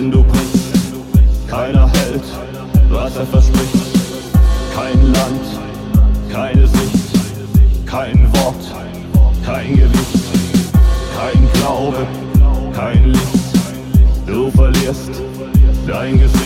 wenn du brichst. Keiner hält, was er verspricht. Kein Land, keine Sicht, kein Wort, kein Gewicht, kein Glaube, kein Licht. Du verlierst dein Gesicht.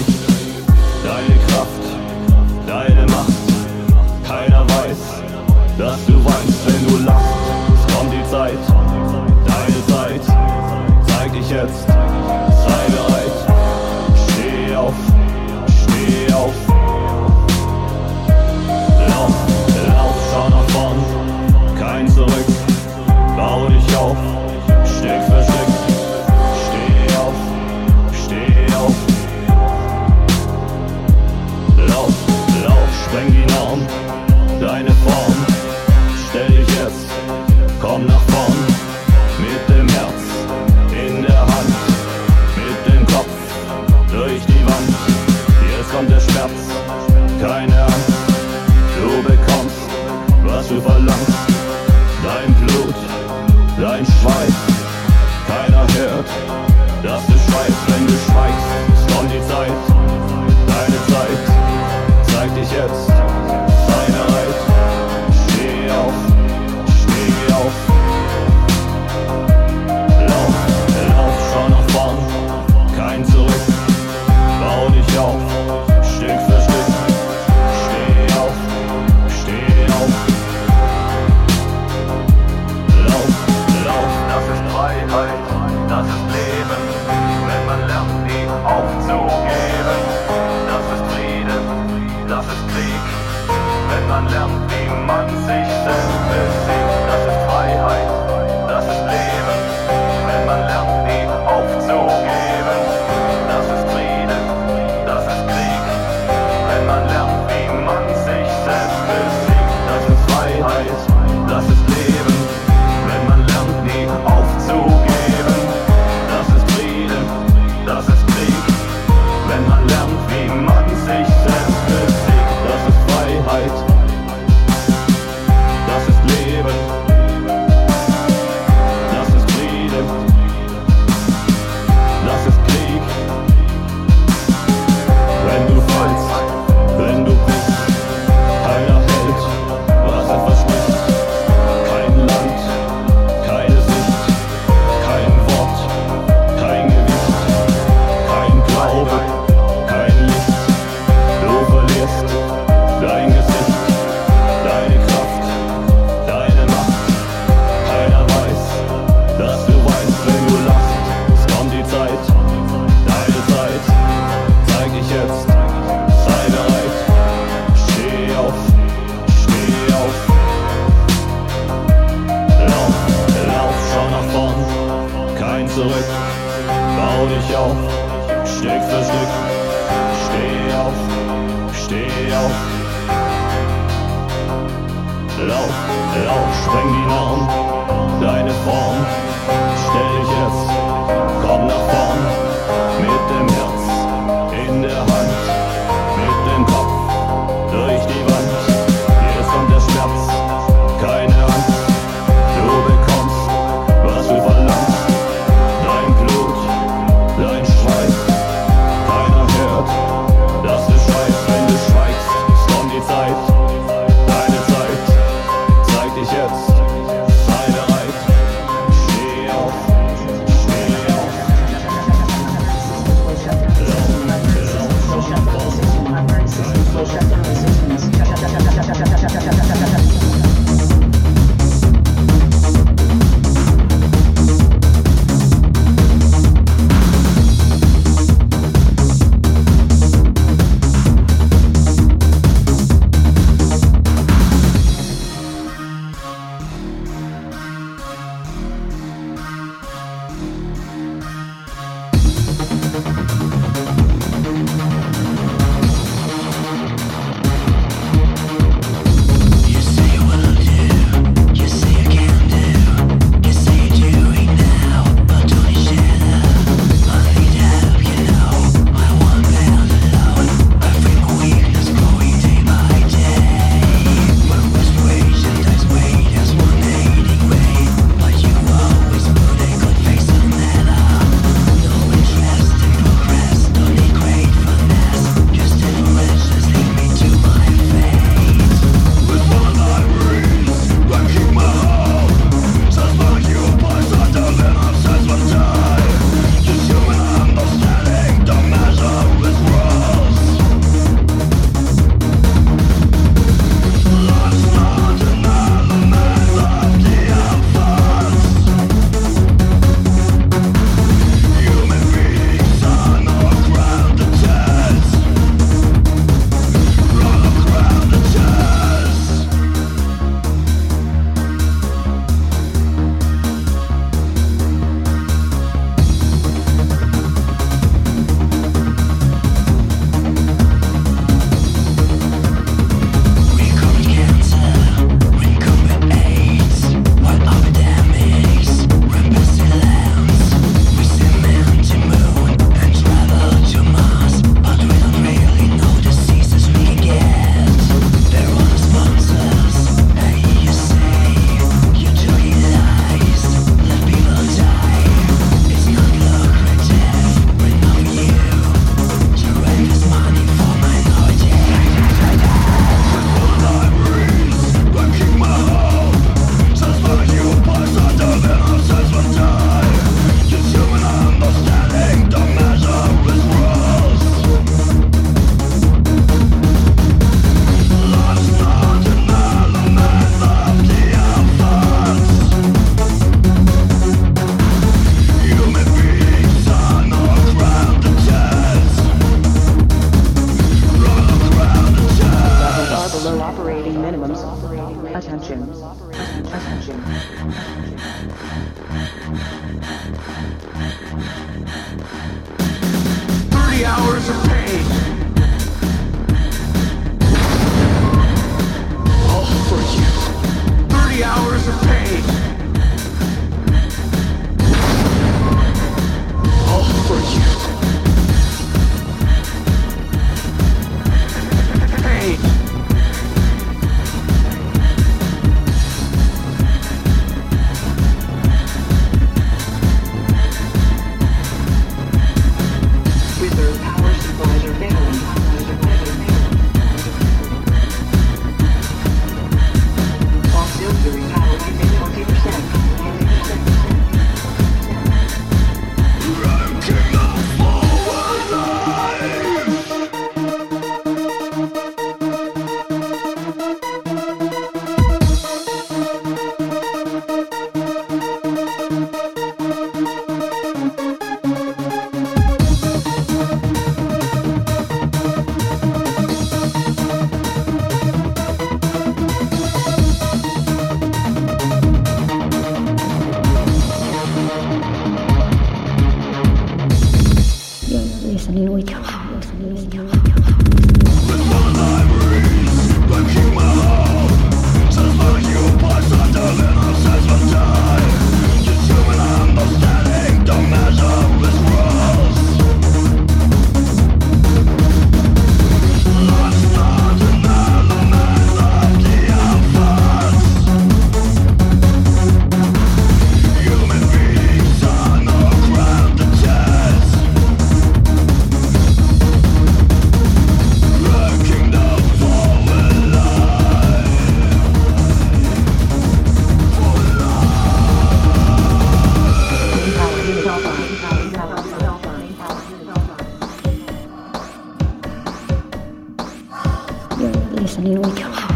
我身体有问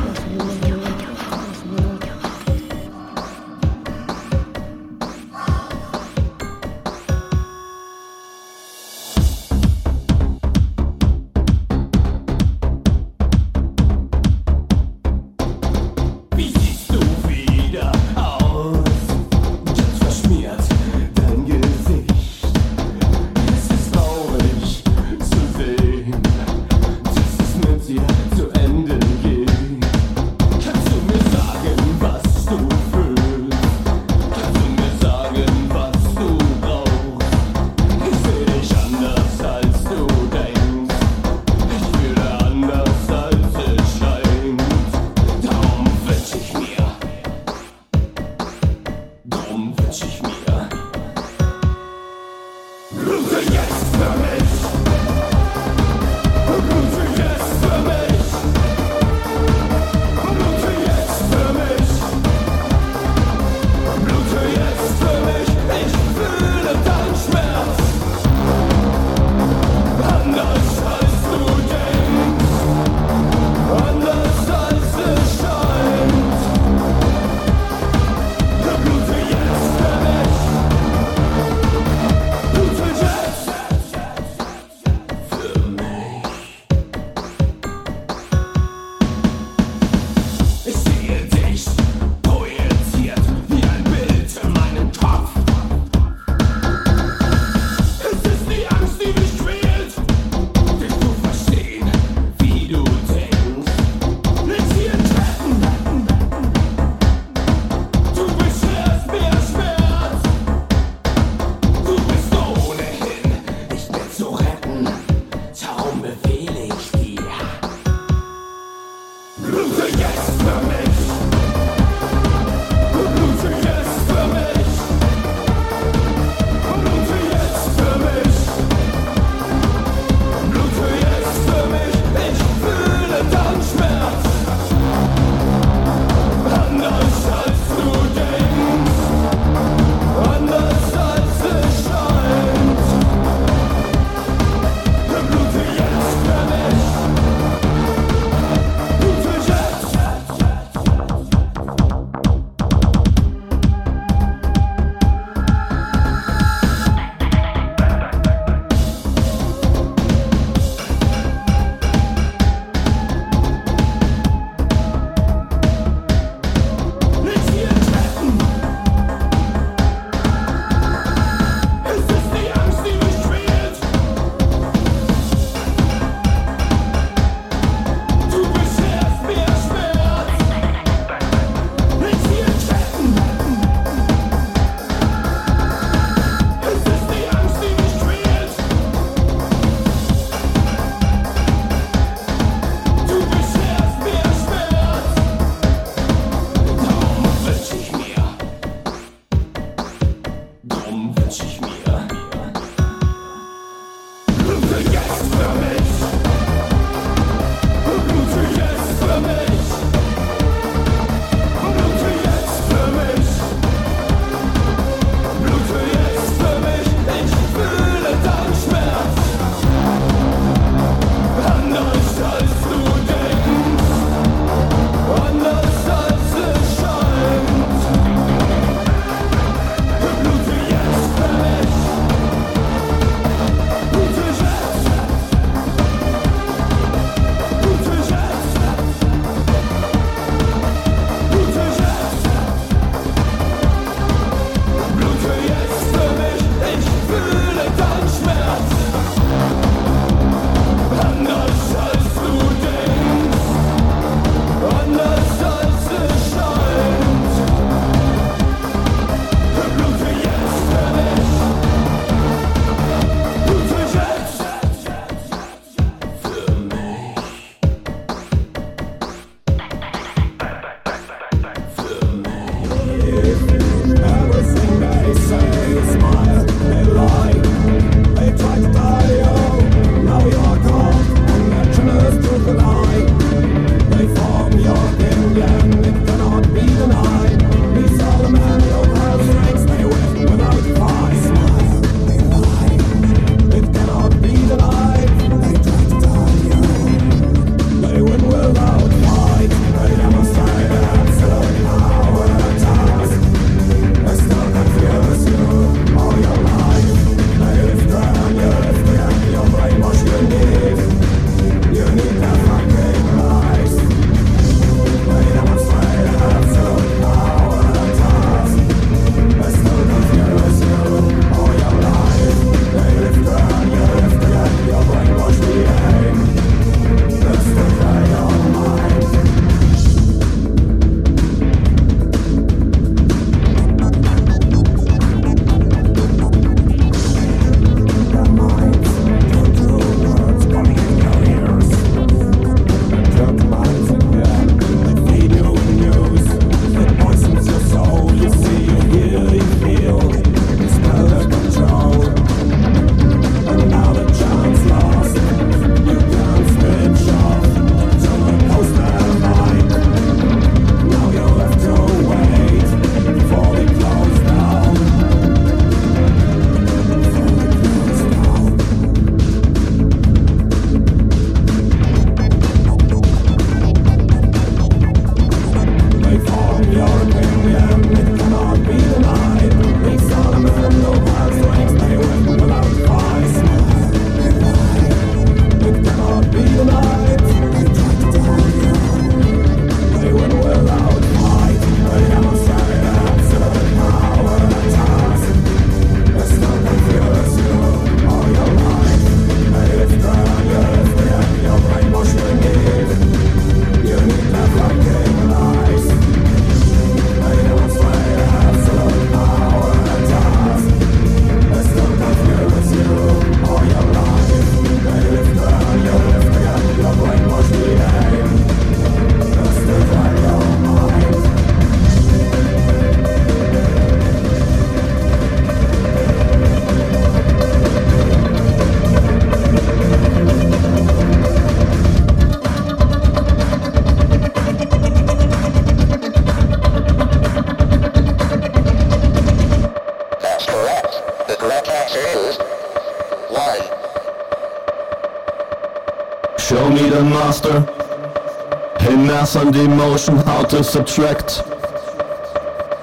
master in mass and emotion, how to subtract.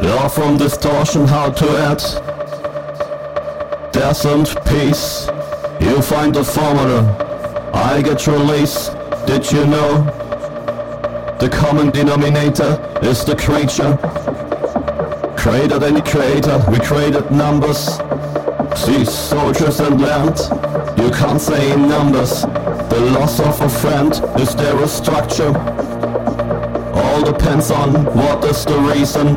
Law from distortion, how to add. Death and peace, you find the formula. I get release, did you know? The common denominator is the creature. Created any creator, we created numbers. See soldiers and land, you can't say in numbers. The loss of a friend, is there a structure? All depends on what is the reason.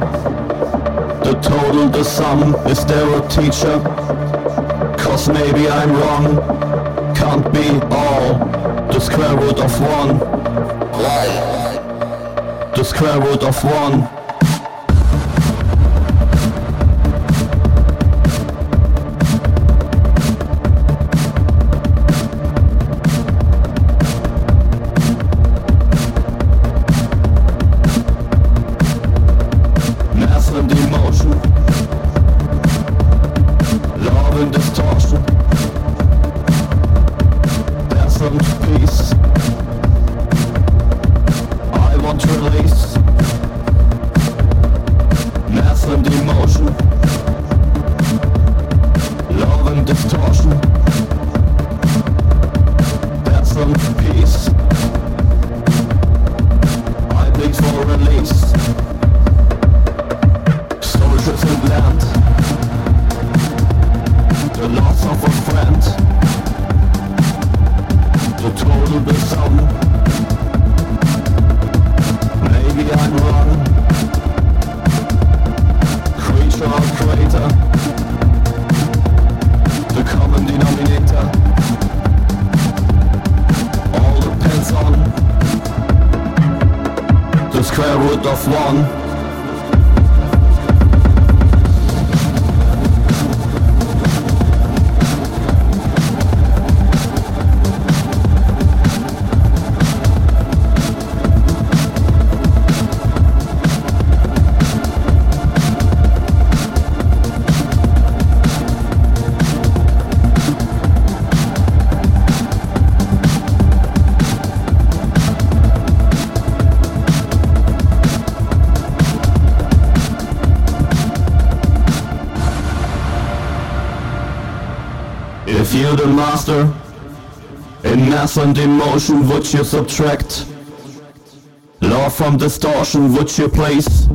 The total, the sum, is there a teacher? Cause maybe I'm wrong, can't be all. The square root of one. The square root of one. Master in mass and emotion, would you subtract? Law from distortion, would you place?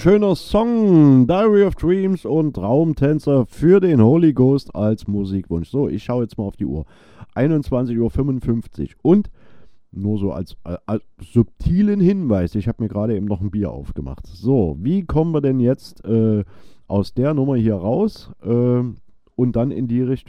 schöner Song. Diary of Dreams und Traumtänzer für den Holy Ghost als Musikwunsch. So, ich schaue jetzt mal auf die Uhr. 21.55 Uhr. Und nur so als, äh, als subtilen Hinweis, ich habe mir gerade eben noch ein Bier aufgemacht. So, wie kommen wir denn jetzt äh, aus der Nummer hier raus äh, und dann in die Richtung?